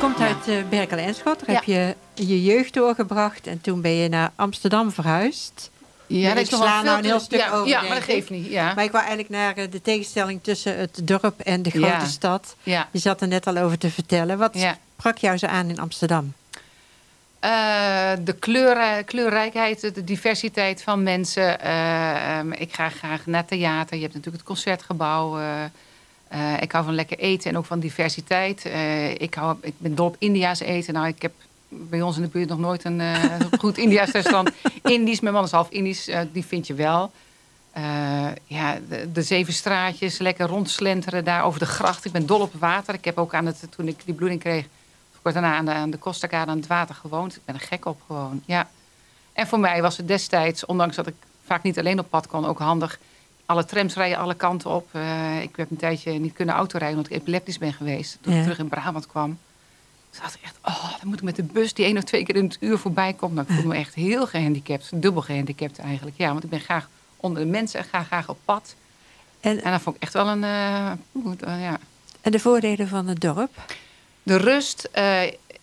komt uit uh, Berkel en Schot. Daar heb je je jeugd doorgebracht. En toen ben je naar Amsterdam verhuisd. Ja, ik sla nou een heel stuk ja, over. Ja, maar dat geeft niet. Ja. Maar ik wou eigenlijk naar eh, de tegenstelling tussen het dorp en de grote stad. Ja. Je zat er net al over te vertellen. Wat sprak jou zo aan in Amsterdam? Uh, de kleur, kleurrijkheid, de diversiteit van mensen. Uh, um, ik ga graag naar theater. Je hebt natuurlijk het concertgebouw. Uh, ik hou van lekker eten en ook van diversiteit. ik, hou, ik ben dol op India's eten. Nou, ik heb bij ons in de buurt nog nooit een goed India's restaurant. Indisch, mijn man is half Indisch, die vind je wel. ja, de, de, zeven straatjes, lekker rondslenteren daar over de gracht. Ik ben dol op water. Ik heb ook aan het, toen ik die bloeding kreeg word daarna aan de, aan de Kostakade aan het water gewoond. Ik ben er gek op gewoon, ja. En voor mij was het destijds, ondanks dat ik vaak niet alleen op pad kon, ook handig. Alle trams rijden alle kanten op. Uh, ik heb een tijdje niet kunnen autorijden omdat ik epileptisch ben geweest. Toen ik terug in Brabant kwam. Zat ik echt, oh, dan moet ik met de bus die één of twee keer in het uur voorbij komt. Nou, ik voel me echt heel gehandicapt. Dubbel gehandicapt eigenlijk. Ja, want ik ben graag onder de mensen en ga graag op pad. En, en dat vond ik echt wel een... Uh, ja. En de voordelen van het dorp? De rust. Uh,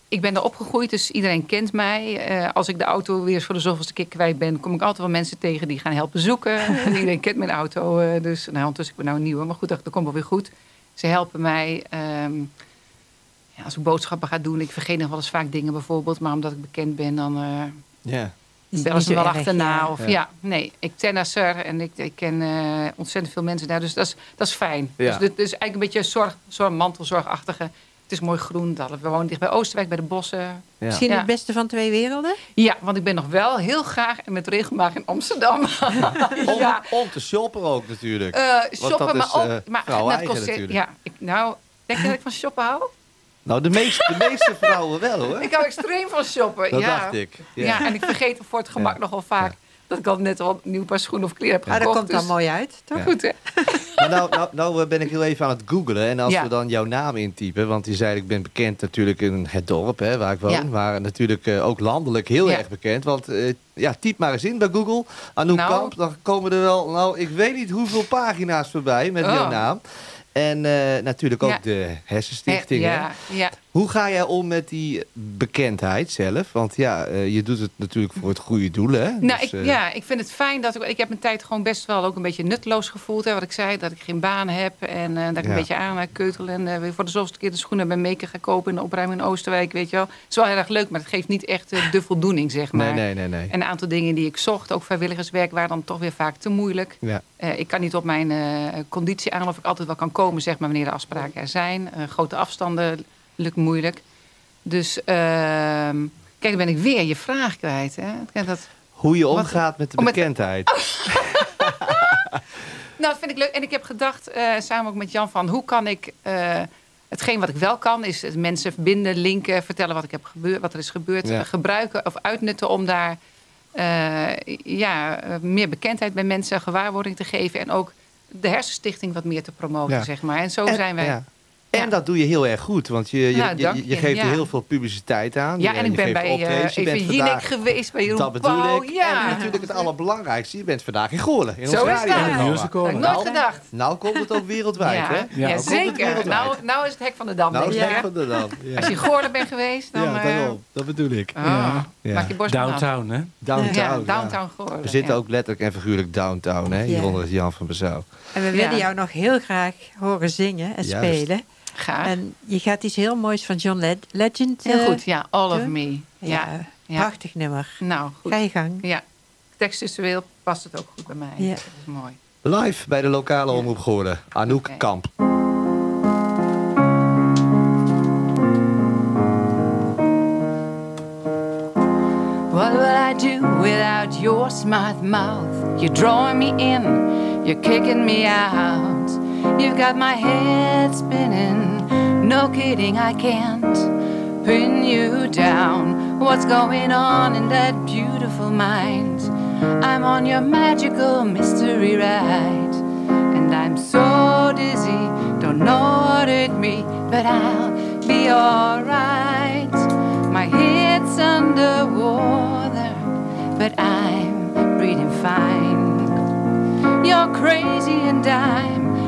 ik ben er opgegroeid, dus iedereen kent mij. Uh, als ik de auto weer voor de zoveelste keer kwijt ben, kom ik altijd wel mensen tegen die gaan helpen zoeken. iedereen kent mijn auto, uh, dus nou, ondertussen ik ben nou een nieuwe, maar goed, dat, dat komt wel weer goed. Ze helpen mij. Um, ja, als ik boodschappen ga doen, ik vergeet nog wel eens vaak dingen bijvoorbeeld, maar omdat ik bekend ben, dan ja. bellen ze wel erg, achterna. Ja. Of, ja. nee, ik tennisser en ik, ik ken ontzettend veel mensen daar, dus dat is, dat is fijn. Ja. Dus dit is eigenlijk een beetje zorg, zorg, mantelzorgachtige het is mooi groen. We wonen dicht bij Oosterwijk, bij de bossen. Ja. Misschien het beste van twee werelden? Ja, want ik ben nog wel heel graag en met regelmaat in Amsterdam. om, ja. om te shoppen ook natuurlijk. Uh, shoppen, maar ook... Uh, maar net concert, ja, ik, nou, denk je dat ik van shoppen hou? Nou, de meeste, de meeste vrouwen wel hoor. Ik hou extreem van shoppen. Dat ja. dacht ik. Ja. ja. en ik vergeet voor het gemak nogal vaak dat ik al net al een nieuw paar schoenen of kleren heb gekocht. Ah, dat komt dan dus... mooi uit, toch? Goed, hè? Maar nou, nou, nou, ben ik heel even aan het googlen. En als ja. we dan jouw naam intypen... want je zei, ik ben bekend natuurlijk in het dorp hè, waar ik woon... Ja. maar natuurlijk uh, ook landelijk heel erg bekend. Want uh, ja, typ maar eens in bij Google. Anouk nou. Kamp, dan komen er wel... nou, ik weet niet hoeveel pagina's voorbij met oh. jouw naam. En uh, natuurlijk ook de Hersenstichting. Ja, ja. Hoe ga jij om met die bekendheid zelf? Want ja, uh, je doet het natuurlijk voor het goede doel, hè? Nou, dus, ik, uh... ja, ik vind het fijn dat ik... Ik heb mijn tijd gewoon best wel ook een beetje nutteloos gevoeld. Hè, wat ik zei, dat ik geen baan heb. En uh, dat ik ja. een beetje aan keutel. En weer voor de zoveelste keer de schoenen bij Meker ga kopen... in de opruiming in Oosterwijk, weet je wel. Het is wel heel erg leuk, maar het geeft niet echt de voldoening, zeg maar. Nee, nee, nee, nee. En een aantal dingen die ik zocht, ook vrijwilligerswerk... waren dan toch weer vaak te moeilijk. Ja. ik kan niet op mijn conditie aan of ik altijd wel kan komen, zeg maar... wanneer de afspraken er zijn. grote afstanden lukt moeilijk. Dus uh, kijk, dan ben ik weer je vraag kwijt. Hè? Dat, Hoe je omgaat wat, met de bekendheid. Met... nou, dat vind ik leuk. En ik heb gedacht, uh, samen ook met Jan, van hoe kan ik... Uh, hetgeen wat ik wel kan, is mensen verbinden, linken, vertellen wat, ik heb gebeurd, wat er is gebeurd. Ja. Gebruiken of uitnutten om daar ja, meer bekendheid bij mensen, gewaarwording te geven. En ook de hersenstichting wat meer te promoten, ja. zeg maar. En zo en, zijn wij... Ja. En ja. dat doe je heel erg goed, want je, je, nou, je, je, je geeft ja. er heel veel publiciteit aan. Ja, en ik ben bij uh, even Jinek geweest, bij Jeroen Dat bedoel Pauw, ik. Ja. En natuurlijk het allerbelangrijkste, je bent vandaag in Goorlen. In Zo is dat. musical. Nooit gedacht. Nou komt het ook wereldwijd, ja. hè? Ja, nou zeker. Nou, nou is het hek van de Dam. Nou is het hek van de Dam. Als je in Goorlen bent geweest, dan... Ja, daarom. Dat bedoel ik. Oh, maak je borst Downtown, hè? Downtown, Downtown Goorlen. We zitten ook letterlijk en figuurlijk downtown, hè? Hieronder is Jan van Bezouw. En we willen jou nog heel graag horen zingen en spelen. Graag. En je gaat iets heel moois van John Le Legend Heel goed, ja. All of Me. Ja, ja. prachtig nummer. Nou, goed. Ga je gang. Ja. Textueel past het ook goed bij mij. Ja. Dat is mooi. Live bij de lokale omroep Goorden. Anouk Okay. Kamp. What will I do without your smart mouth? You're drawing me in, you're kicking me out. You've got my head spinning. No kidding, I can't pin you down. What's going on in that beautiful mind? I'm on your magical mystery ride. And I'm so dizzy, don't know what it me, but I'll be alright. My head's underwater, but I'm breathing fine. You're crazy and I'm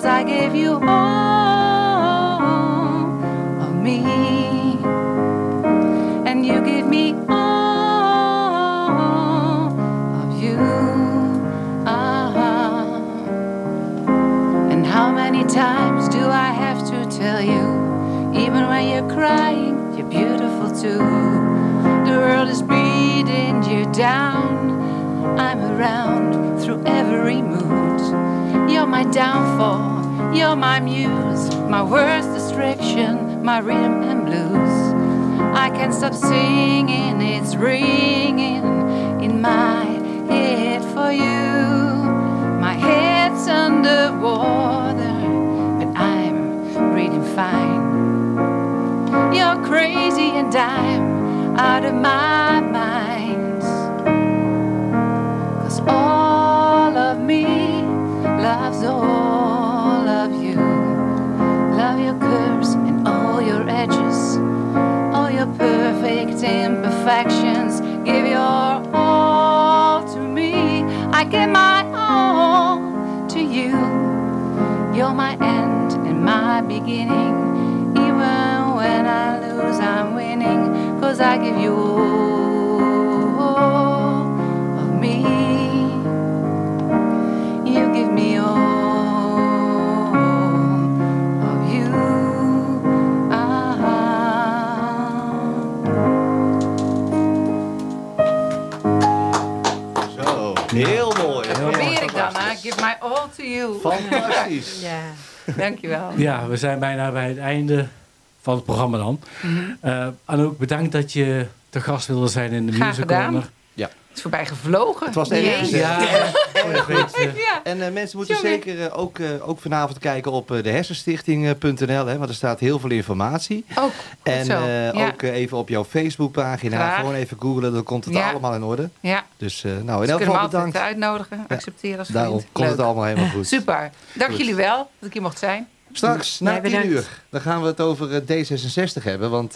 Cause I gave you all of me. And you give me all of you. Ah. And how many times do I have to tell you? Even when you're crying, you're beautiful too. The world is beating you down. I'm around through every mood. You're my downfall, you're my muse, my worst distraction, my rhythm and blues. I can't stop singing, it's ringing in my head for you. My head's underwater, but I'm breathing fine. You're crazy and I'm out of my mind. Imperfections. Give your all to me. I give my all to you. You're my end and my beginning. Even when I lose, I'm winning. Cause I give you all heel mooi. Probeer ik dan, hè? Give my all to you. Fantastisch. Ja. Dankjewel. Ja, we zijn bijna bij het einde van het programma dan. Eh, Anouk, bedankt dat je te gast wilde zijn in de Graag Music gedaan. Corner. Het is voorbij gevlogen. Het was erg gezellig. Ja, Ja. En eh, mensen moeten zeker eh, ook, eh, ook vanavond kijken op de hersenstichting.nl, hè, want er staat heel veel informatie. Ook. En Ja. ook even op jouw Facebookpagina, Graag. gewoon even googlen, dan komt het Ja. allemaal in orde. Ja, Dus nou, in elk geval bedankt. uitnodigen. Accepteren als vriend. Daarom komt het allemaal helemaal goed. Super. Dank Goed. jullie wel dat ik hier mocht zijn. Straks, na Jij 10 bedankt. uur, dan gaan we het over eh, D66 hebben. Want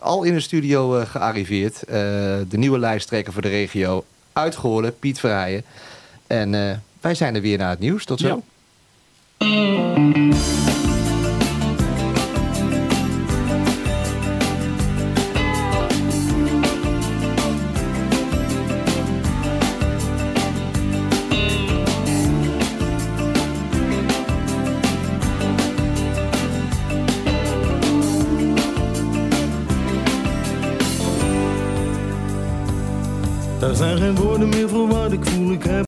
al in de studio gearriveerd. de nieuwe lijsttrekker voor de regio uitgeholen, Piet Verheijen. En eh, wij zijn er weer naar het nieuws. Tot zo. Ja. Er zijn geen woorden meer voor wat ik voel. Ik heb